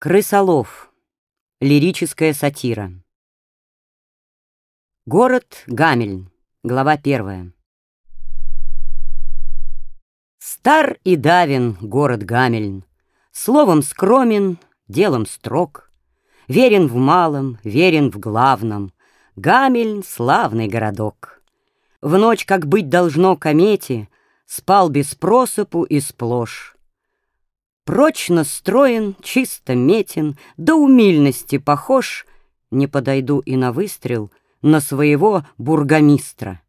Крысолов. Лирическая сатира. Город Гамельн. Глава первая. Стар и давен город Гамельн, Словом скромен, делом строг, Верен в малом, верен в главном, Гамельн — славный городок. В ночь, как быть должно комете, Спал без просыпу и сплошь. Прочно строен, чисто метен, до умильности похож, не подойду и на выстрел, на своего бургомистра.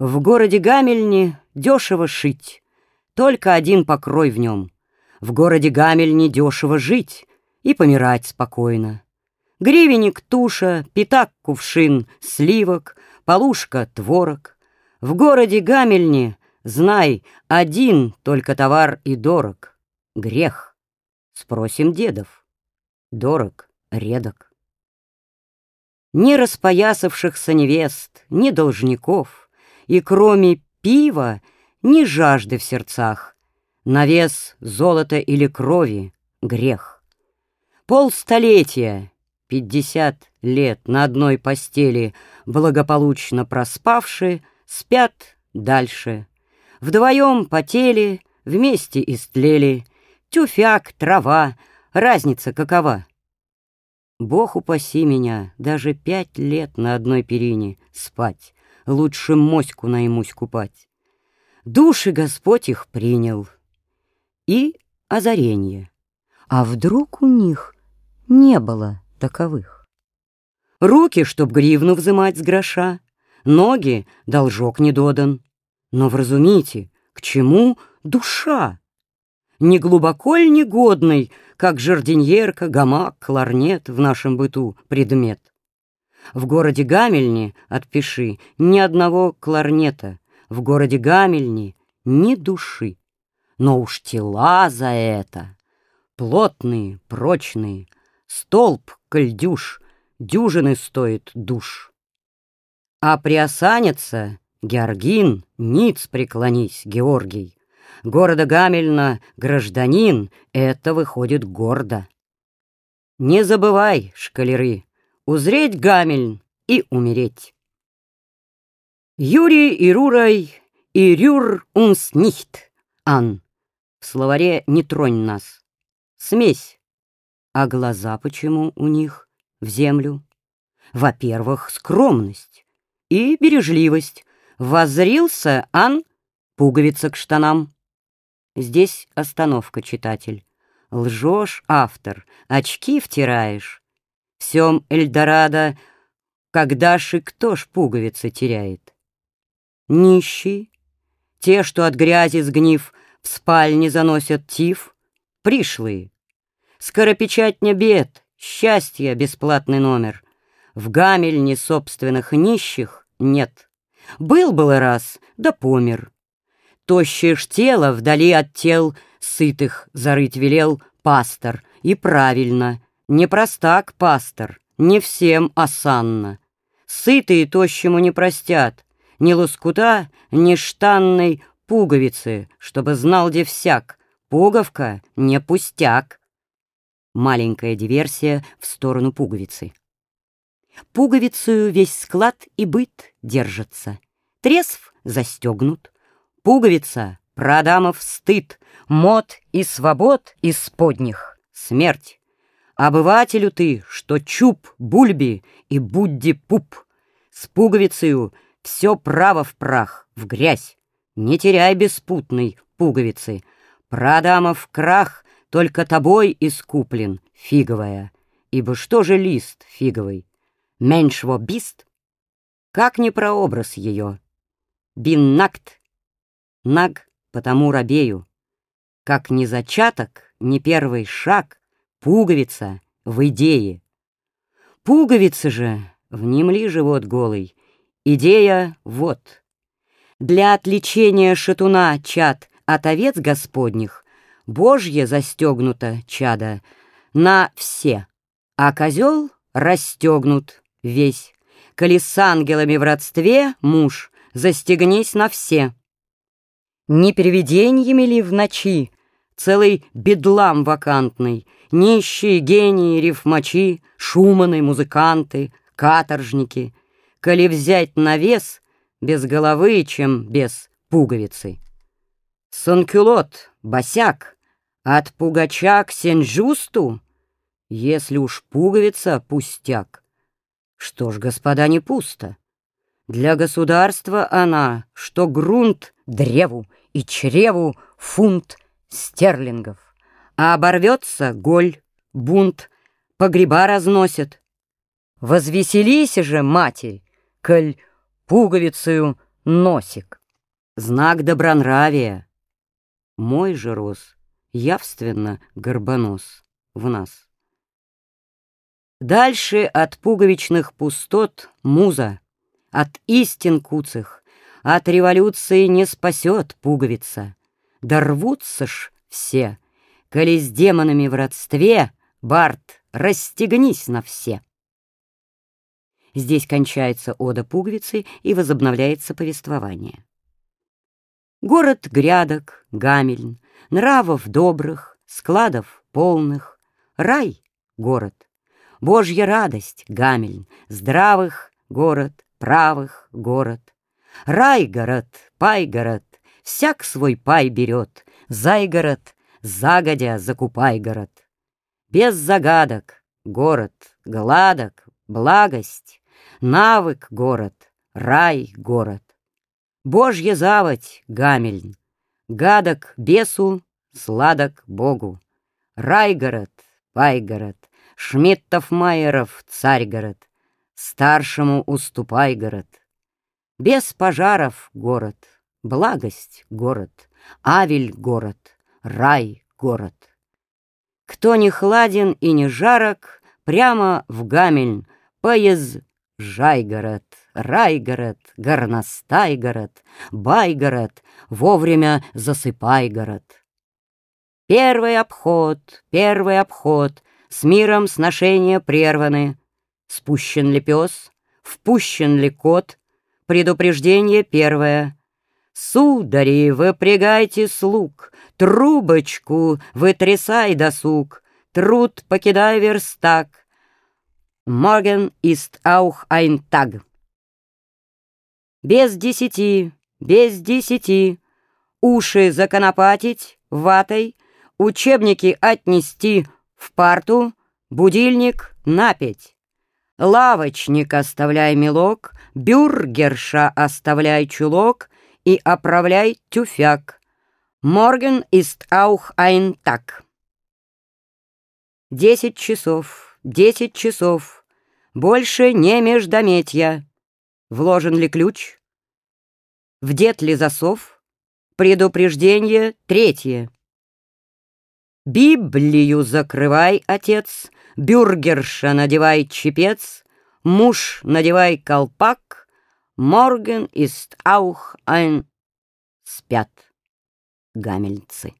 В городе Гамельне дешево шить, только один покрой в нем. В городе Гамельне дешево жить и помирать спокойно. Гривенник, туша, пятак, кувшин, сливок, полушка, творог. В городе Гамельне, знай, один только товар и дорог — Грех. Спросим дедов. Дорог, редок. Ни распоясавшихся невест, ни должников, И кроме пива, ни жажды в сердцах, На вес золота или крови — грех. Полстолетия, пятьдесят лет на одной постели Благополучно проспавшие, спят дальше. Вдвоем потели, вместе истлели — Тюфяк, трава, разница какова? Бог упаси меня, даже пять лет на одной перине спать, Лучше моську наймусь купать. Души Господь их принял. И озарение. А вдруг у них не было таковых? Руки, чтоб гривну взымать с гроша, Ноги — должок не додан. Но вразумите, к чему душа? Не глубоко ль негодный, как жардиньерка, гамак, кларнет в нашем быту предмет. В городе Гамельне, отпиши, ни одного кларнета, в городе Гамельне ни души. Но уж тела за это, плотные, прочные, столб, кольдюш, дюжины стоит душ. А приосанится, Георгин, ниц преклонись, Георгий, города Гамельна гражданин, это выходит гордо. Не забывай, шкалеры, узреть Гамельн и умереть. Юрий и Рурай и Рюр унс нихт, ан. В словаре «не тронь нас». Смесь. А глаза почему у них в землю? Во-первых, скромность и бережливость. Воззрился ан пуговица к штанам. Здесь остановка, читатель. Лжешь, автор, очки втираешь. Всем Эльдорадо, когда ж и кто ж пуговицы теряет? Нищие, те, что от грязи сгнив, в спальне заносят тиф, пришлые. Скоропечатня бед, счастья бесплатный номер. В гамельне собственных нищих нет. Был было раз, да помер. Тощее ж тело вдали от тел сытых зарыть велел пастор. И правильно, не простак пастор, не всем осанно. Сытые тощему не простят, ни лоскута, ни штанной пуговицы, чтобы знал где всяк, пуговка не пустяк. Маленькая диверсия в сторону пуговицы. Пуговицею весь склад и быт держится. Тресв застегнут, Пуговица, про Адамов стыд, мод и свобод из подних смерть. Обывателю ты, что чуб бульби и будди пуп, с пуговицею все право в прах, в грязь. Не теряй беспутной пуговицы. Про Адамов крах только тобой искуплен, фиговая. Ибо что же лист фиговый? Меньшего бист? Как не прообраз ее? Биннакт Наг потому робею. Как ни зачаток, ни первый шаг, Пуговица в идее. Пуговица же, внемли живот голый, Идея вот. Для отличения шатуна чад от овец господних Божье застегнуто чада на все, а козел расстегнут весь. Коли с ангелами в родстве муж, застегнись на все. Не привидениями ли в ночи целый бедлам вакантный, нищие гении, рифмачи, шуманы, музыканты, каторжники, коли взять на вес без головы, чем без пуговицы. Санкюлот, босяк, от пугача к сенжусту, если уж пуговица пустяк. Что ж, господа, не пусто. Для государства она, что грунт древу и чреву фунт стерлингов, а оборвется голь, бунт, погреба разносит. Возвеселись же, матерь, коль пуговицею носик. Знак добронравия. Мой же рос явственно горбонос в нас. Дальше от пуговичных пустот муза, от истин куцых, от революции не спасет пуговица. Да рвутся ж все, коли с демонами в родстве, Барт, расстегнись на все. Здесь кончается ода пуговицы и возобновляется повествование. Город грядок, Гамельн, нравов добрых, складов полных, рай — город, Божья радость — Гамельн, здравых — город, правых — город, рай город, пай город, всяк свой пай берет, зайгород, загодя закупай город. Без загадок город, гладок, благость, навык город, рай город. Божья заводь, Гамельн, гадок бесу, сладок Богу. Райгород, Пайгород, Шмидтов-Майеров, Царьгород, Старшему уступай город. Без пожаров город, благость город, Авель город, рай город. Кто не хладен и не жарок, прямо в Гамельн, поезд Жайгород, Райгород, Горностайгород, Байгород, вовремя засыпай-город. Первый обход, первый обход, с миром сношения прерваны. Спущен ли пес, впущен ли кот, предупреждение первое. Судари, выпрягайте слуг, трубочку вытрясай досуг, труд покидай верстак, Morgen ist auch ein. Без десяти, без десяти, уши законопатить ватой, учебники отнести в парту, будильник напеть. Лавочник оставляй мелок, бюргерша оставляй чулок и оправляй тюфяк. Morgen ist auch ein Tag. Десять часов, десять часов. Больше не междометья. Вложен ли ключ? Вдет ли засов? Предупреждение третье. Библию закрывай, отец, Бюргерша надевай чепец, Муж надевай колпак, Морген ist auch ein... Спят гамельцы.